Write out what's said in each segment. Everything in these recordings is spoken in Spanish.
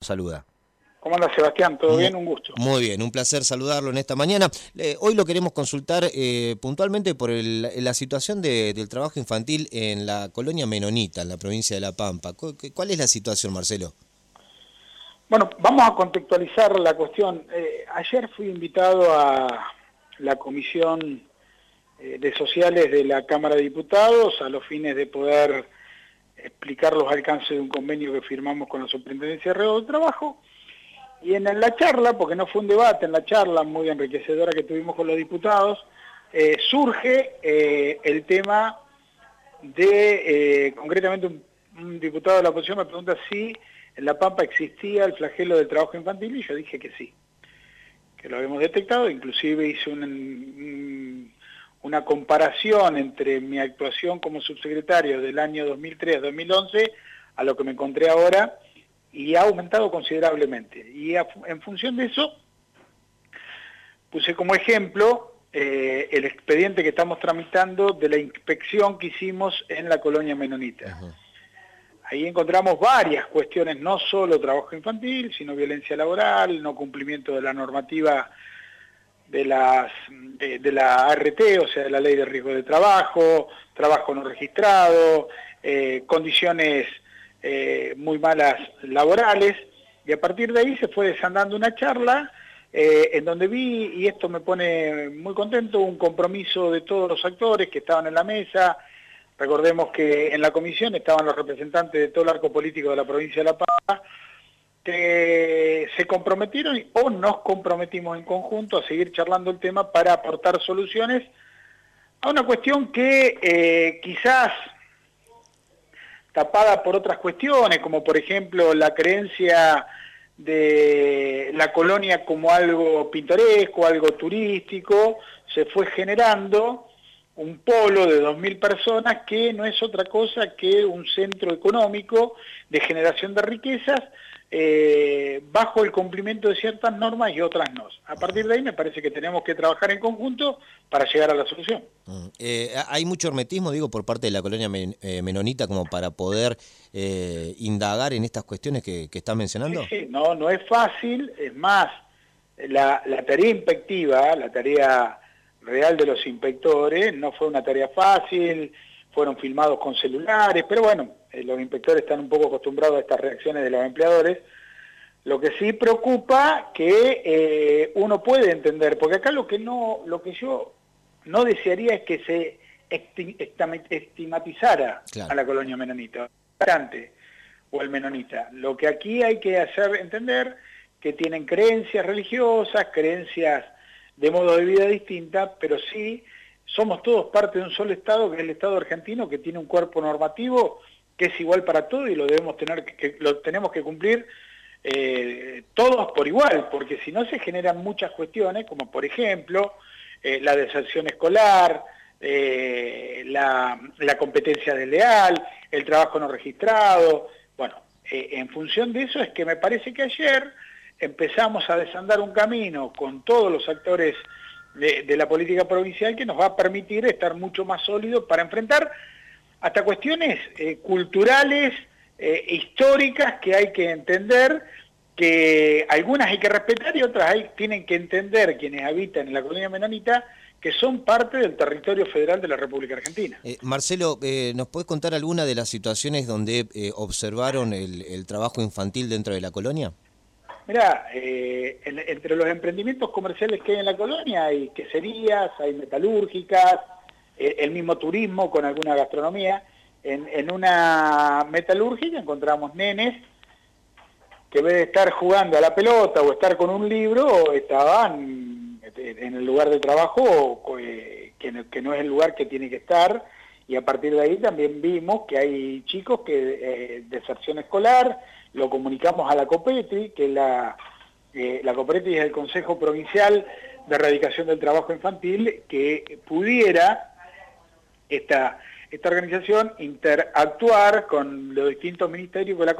saluda. ¿Cómo anda Sebastián? ¿Todo bien? Un gusto. Muy bien, un placer saludarlo en esta mañana. hoy lo queremos consultar eh, puntualmente por la situación del trabajo infantil en la colonia Menonita, en la provincia de La Pampa. ¿Cuál es la situación, Marcelo? Bueno, vamos a contextualizar la cuestión. Eh, ayer fui invitado a la Comisión eh, de Sociales de la Cámara de Diputados a los fines de poder explicar los alcances de un convenio que firmamos con la Superintendencia de Río de Trabajo. Y en la charla, porque no fue un debate, en la charla muy enriquecedora que tuvimos con los diputados, eh, surge eh, el tema de, eh, concretamente un, diputado de la oposición me pregunta si en La Pampa existía el flagelo del trabajo infantil y yo dije que sí, que lo habíamos detectado, inclusive hice un una comparación entre mi actuación como subsecretario del año 2003 a 2011 a lo que me encontré ahora y ha aumentado considerablemente. Y en función de eso, puse como ejemplo eh, el expediente que estamos tramitando de la inspección que hicimos en la colonia menonita. Ahí encontramos varias cuestiones, no solo trabajo infantil, sino violencia laboral, no cumplimiento de la normativa de, las, de, la ART, o sea, de la Ley de Riesgo de Trabajo, trabajo no registrado, eh, condiciones eh, muy malas laborales, y a partir de ahí se fue desandando una charla eh, en donde vi, y esto me pone muy contento, un compromiso de todos los actores que estaban en la mesa, recordemos que en la comisión estaban los representantes de todo el arco político de la provincia de La Paz, que se comprometieron o nos comprometimos en conjunto a seguir charlando el tema para aportar soluciones a una cuestión que eh, quizás tapada por otras cuestiones, como por ejemplo la creencia de la colonia como algo pintoresco, algo turístico, se fue generando un polo de 2.000 personas que no es otra cosa que un centro económico de generación de riquezas eh, bajo el cumplimiento de ciertas normas y otras no. A partir de ahí me parece que tenemos que trabajar en conjunto para llegar a la solución. Mm, eh, hay mucho hermetismo, digo, por parte de la colonia eh, menonita como para poder indagar en estas cuestiones que, que está mencionando. Sí, no, no es fácil, es más, la, la tarea inspectiva, la tarea real de los inspectores, no fue una tarea fácil, fueron filmados con celulares, pero bueno, eh, los inspectores están un poco acostumbrados a estas reacciones de los empleadores. Lo que sí preocupa que eh, uno puede entender, porque acá lo que no, lo que yo no desearía es que se estigmatizara a la colonia menonita, o el menonita. Lo que aquí hay que hacer entender que tienen creencias religiosas, creencias de modo de vida distinta, pero sí somos todos parte de un solo Estado, que es el Estado argentino, que tiene un cuerpo normativo que es igual para todos y lo debemos tener que, lo tenemos que cumplir eh, todos por igual, porque si no se generan muchas cuestiones, como por ejemplo eh, la deserción escolar, eh, la, la, competencia desleal, el trabajo no registrado. Bueno, en función de eso es que me parece que ayer empezamos a desandar un camino con todos los actores de, la política provincial que nos va a permitir estar mucho más sólidos para enfrentar hasta cuestiones eh, culturales, eh, históricas que hay que entender, que algunas hay que respetar y otras hay, tienen que entender quienes habitan en la colonia menonita que son parte del territorio federal de la República Argentina. Eh, Marcelo, ¿nos puedes contar alguna de las situaciones donde observaron el trabajo infantil dentro de la colonia? Mira, eh, entre los emprendimientos comerciales que hay en la colonia hay queserías, hay metalúrgicas, eh, el mismo turismo con alguna gastronomía. En, una metalúrgica encontramos nenes que en vez de estar jugando a la pelota o estar con un libro, estaban en el lugar de trabajo eh, que, no es el lugar que tiene que estar y a partir de ahí también vimos que hay chicos que de deserción escolar, lo comunicamos a la COPETI, que la, eh, la COPETI es el Consejo Provincial de Erradicación del Trabajo Infantil, que pudiera esta, esta organización interactuar con los distintos ministerios que la,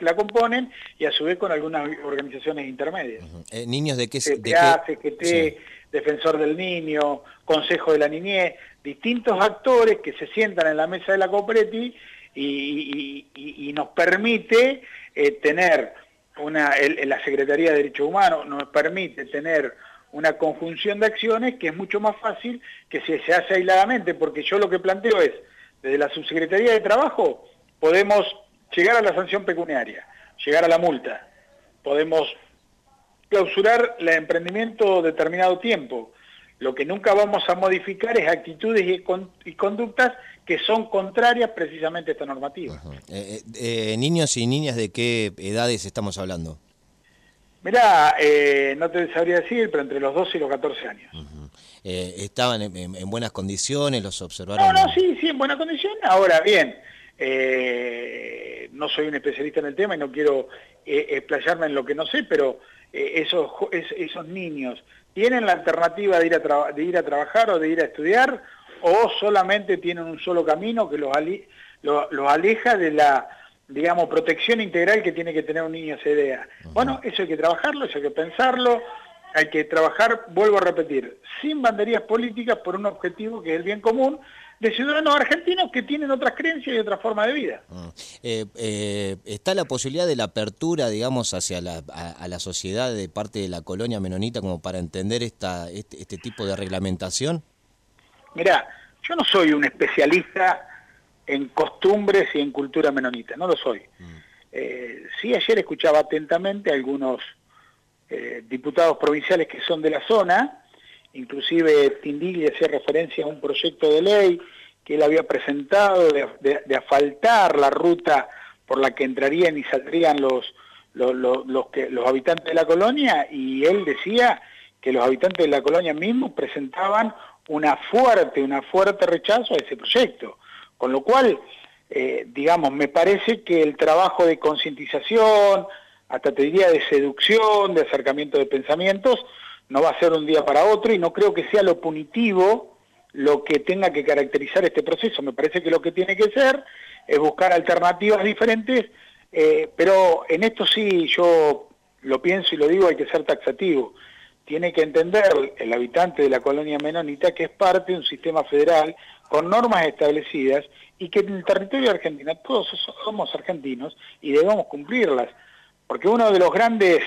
la componen y a su vez con algunas organizaciones intermedias. Eh, ¿Niños de qué? CTA, de CGT, Defensor del Niño, Consejo de la Niñez, distintos actores que se sientan en la mesa de la COPETI y, y, nos permite eh, tener una, la Secretaría de Derechos Humanos nos permite tener una conjunción de acciones que es mucho más fácil que si se hace aisladamente, porque yo lo que planteo es, desde la Subsecretaría de Trabajo podemos llegar a la sanción pecuniaria, llegar a la multa, podemos clausurar el emprendimiento determinado tiempo. Lo que nunca vamos a modificar es actitudes y, conductas que son contrarias precisamente a esta normativa. Eh, eh, eh, ¿Niños y niñas de qué edades estamos hablando? Mirá, no te sabría decir, pero entre los 12 y los 14 años. ¿Estaban en, buenas condiciones? ¿Los observaron? No, no, sí, sí, en buenas condiciones. Ahora bien, no soy un especialista en el tema y no quiero explayarme en lo que no sé, pero esos, esos niños tienen la alternativa de ir, a de ir a trabajar o de ir a estudiar o solamente tienen un solo camino que los, los aleja de la digamos, protección integral que tiene que tener un niño esa idea. Bueno, eso hay que trabajarlo, eso hay que pensarlo, hay que trabajar, vuelvo a repetir, sin banderías políticas por un objetivo que es el bien común de ciudadanos argentinos que tienen otras creencias y otra forma de vida. Ah, eh, eh, ¿Está la posibilidad de la apertura, digamos, hacia la, a, la sociedad de parte de la colonia menonita como para entender esta, este, este tipo de reglamentación? Mirá, yo no soy un especialista en costumbres y en cultura menonita, no lo soy. Mm. Eh, sí, ayer escuchaba atentamente a algunos diputados provinciales que son de la zona, inclusive Tindilli hacía referencia a un proyecto de ley que él había presentado de, asfaltar la ruta por la que entrarían y saldrían los, los, que, los habitantes de la colonia y él decía que los habitantes de la colonia mismos presentaban una fuerte, una fuerte rechazo a ese proyecto. Con lo cual, eh, digamos, me parece que el trabajo de concientización, hasta te diría de seducción, de acercamiento de pensamientos, no va a ser un día para otro y no creo que sea lo punitivo lo que tenga que caracterizar este proceso. Me parece que lo que tiene que ser es buscar alternativas diferentes, eh, pero en esto sí yo lo pienso y lo digo, hay que ser taxativo. Tiene que entender el habitante de la colonia menonita que es parte de un sistema federal con normas establecidas y que en el territorio de Argentina todos somos argentinos y debemos cumplirlas. Porque uno de los grandes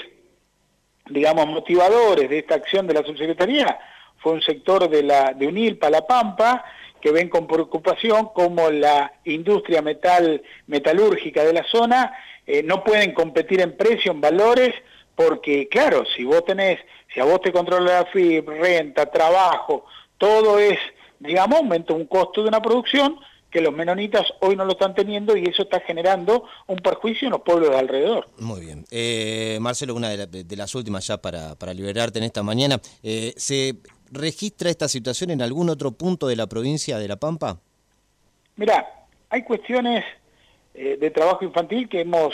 digamos, motivadores de esta acción de la subsecretaría fue un sector de, la, de Unilpa, La Pampa, que ven con preocupación cómo la industria metal, metalúrgica de la zona eh, no pueden competir en precio, en valores, porque claro, si vos tenés, si a vos te controla la FIB, renta, trabajo, todo es, digamos, aumenta un costo de una producción, que los menonitas hoy no lo están teniendo y eso está generando un perjuicio en los pueblos de alrededor. Muy bien. Eh, Marcelo, una de, las últimas ya para, para, liberarte en esta mañana. Eh, ¿Se registra esta situación en algún otro punto de la provincia de La Pampa? Mirá, hay cuestiones eh, de trabajo infantil que hemos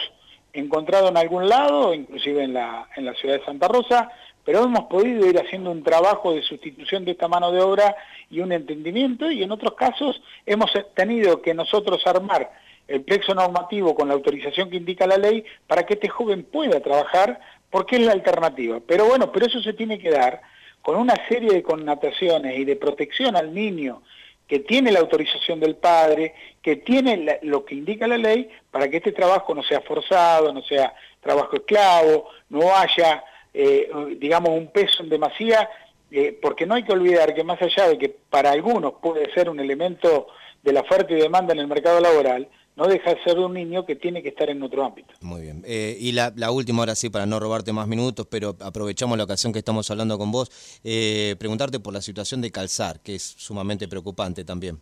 encontrado en algún lado, inclusive en la, en la ciudad de Santa Rosa, pero hemos podido ir haciendo un trabajo de sustitución de esta mano de obra y un entendimiento, y en otros casos hemos tenido que nosotros armar el plexo normativo con la autorización que indica la ley para que este joven pueda trabajar, porque es la alternativa. Pero bueno, pero eso se tiene que dar con una serie de connotaciones y de protección al niño que tiene la autorización del padre, que tiene lo que indica la ley, para que este trabajo no sea forzado, no sea trabajo esclavo, no haya eh, digamos, un peso en demasía, eh, porque no hay que olvidar que más allá de que para algunos puede ser un elemento de la oferta y demanda en el mercado laboral, no deja de ser un niño que tiene que estar en otro ámbito. Muy bien. Eh, y la, última, ahora sí, para no robarte más minutos, pero aprovechamos la ocasión que estamos hablando con vos, preguntarte por la situación de Calzar, que es sumamente preocupante también.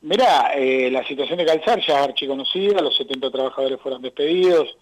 Mirá, la situación de Calzar ya es archiconocida, los 70 trabajadores fueron despedidos,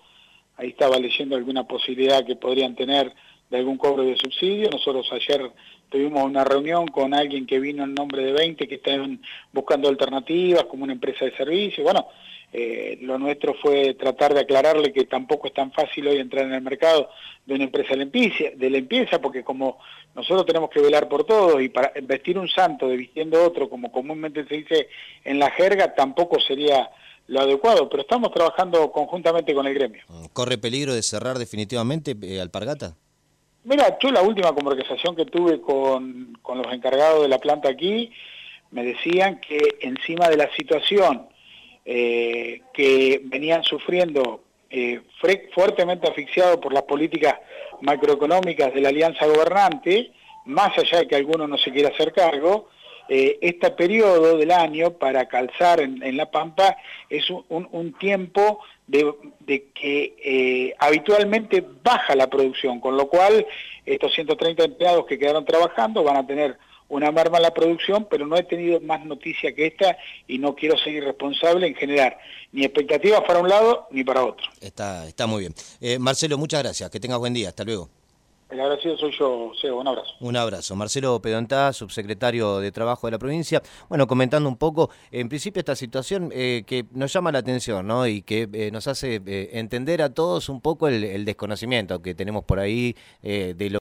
ahí estaba leyendo alguna posibilidad que podrían tener de algún cobro de subsidio. Nosotros ayer tuvimos una reunión con alguien que vino en nombre de 20 que están buscando alternativas como una empresa de servicio. Bueno, eh, lo nuestro fue tratar de aclararle que tampoco es tan fácil hoy entrar en el mercado de una empresa de limpieza, porque como nosotros tenemos que velar por todo y para vestir un santo de vistiendo otro, como comúnmente se dice en la jerga, tampoco sería lo adecuado, pero estamos trabajando conjuntamente con el gremio. Mm, ¿Corre peligro de cerrar definitivamente eh, Alpargata? Mira, yo la última conversación que tuve con, los encargados de la planta aquí, me decían que encima de la situación eh, que venían sufriendo eh, fuertemente asfixiado por las políticas macroeconómicas de la alianza gobernante, más allá de que alguno no se quiera hacer cargo, eh, este periodo del año para calzar en, La Pampa es un, tiempo de, que eh, habitualmente baja la producción, con lo cual estos 130 empleados que quedaron trabajando van a tener una merma en la producción, pero no he tenido más noticia que esta y no quiero ser irresponsable en generar ni expectativas para un lado ni para otro. Está, está muy bien. Eh, Marcelo, muchas gracias. Que tengas buen día. Hasta luego. El agradecido soy yo, Sebo. Un abrazo. Un abrazo. Marcelo Pedontá, subsecretario de Trabajo de la provincia. Bueno, comentando un poco, en principio, esta situación eh, que nos llama la atención ¿no? y que eh, nos hace entender a todos un poco el, el, desconocimiento que tenemos por ahí de lo